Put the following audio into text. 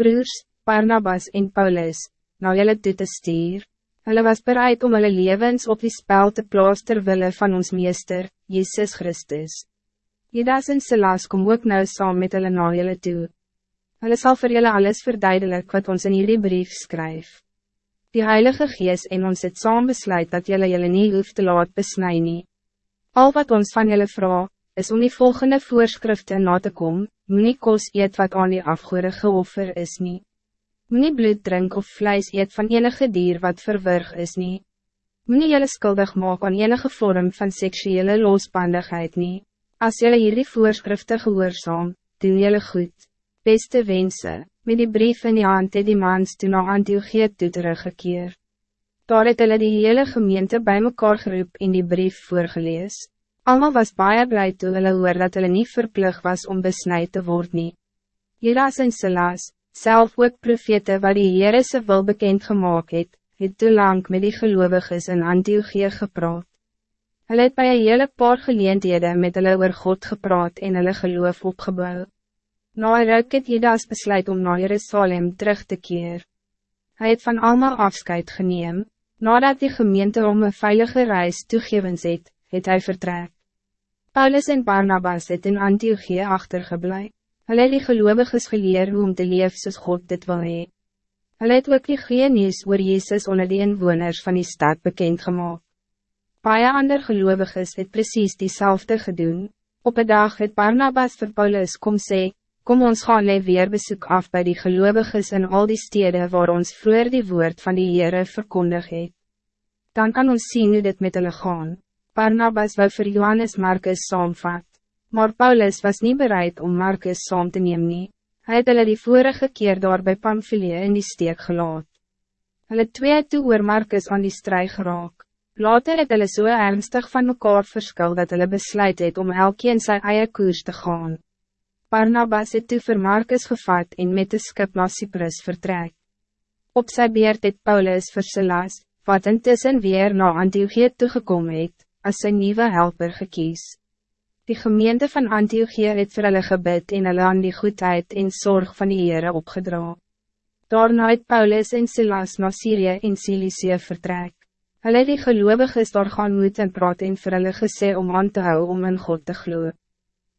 broers, Barnabas en Paulus, nou jylle toe te stuur. Hulle was bereid om hulle levens op die spel te plaas terwille van ons meester, Jezus Christus. Judas en Silas kom ook nou saam met hulle na jylle toe. Hulle sal vir julle alles verduidelik wat ons in hierdie brief skryf. Die Heilige Gees en ons het saam besluit dat julle julle nie hoef te laat besnij nie. Al wat ons van julle vraag, is om die volgende voorschriften na te komen, moet kos eet wat aan die afgoede geoffer is niet. Moenie bloed drink of vlees eet van enige dier wat verwurg is nie. Moenie jylle skuldig maak aan enige vorm van seksuele losbandigheid nie. As jylle hierdie voorschriften gehoorzaam, doen jylle goed. Beste wense, met die brief in die hand het die mans toen na Antiochie toe teruggekeer. Daar het hulle die hele gemeente bij mekaar geroep in die brief voorgelees. Almal was baie blij toe hulle hoor dat hulle nie verplug was om besnijd te worden. nie. Judas en Silas, Self ook profete wat die Heere se wil bekend gemaakt het, het te lang met die gelovigen in Antiochie gepraat. Hulle het by een hele paar geleenthede met hulle oor God gepraat en hulle geloof opgebouw. Na ruik het Judas besluit om naar Jerusalem terug te keer. Hij het van allemaal afscheid geneem, nadat die gemeente om een veilige reis toegewens het, het hy vertrek. Paulus en Barnabas het in Antiochie achtergebleven. Hulle het die geloviges geleer hoe om te leef soos God dit wil hee. Hulle het ook die goeie nieuws oor Jezus onder die inwoners van die stad bekend gemaakt. Paie ander geloviges het precies diezelfde gedoen. Op een dag het Barnabas vir Paulus kom sê, kom ons gaan leef weer bezoek af bij die geloviges in al die steden waar ons vroeger die woord van die Heere verkondig het. Dan kan ons zien hoe dit met hulle gaan. Barnabas wou vir Johannes Marcus saamvat. Maar Paulus was niet bereid om Marcus saam te neem nie. Hy het hulle die vorige keer daar by Pamphilie in die steek gelaat. Hulle twee toe oor Marcus aan die strijd geraak. Later het hulle so ernstig van mekaar verskil dat hulle besluit het om elkeen sy eie koers te gaan. Barnabas het toe vir Marcus gevat en met de skip na Cyprus vertrek. Op sy beurt het Paulus vir Silas, wat intussen weer na Antiochie toegekom het, as sy nieuwe helper gekies. Die gemeente van Antiochie het vir hulle gebid en hulle aan die goedheid en zorg van die Heere opgedra. Daarna het Paulus en Silas na Syrië en Cilicie vertrek. Hulle die geloviges daar gaan moet en praat en vir hulle gesê om aan te hou om in God te gloeien.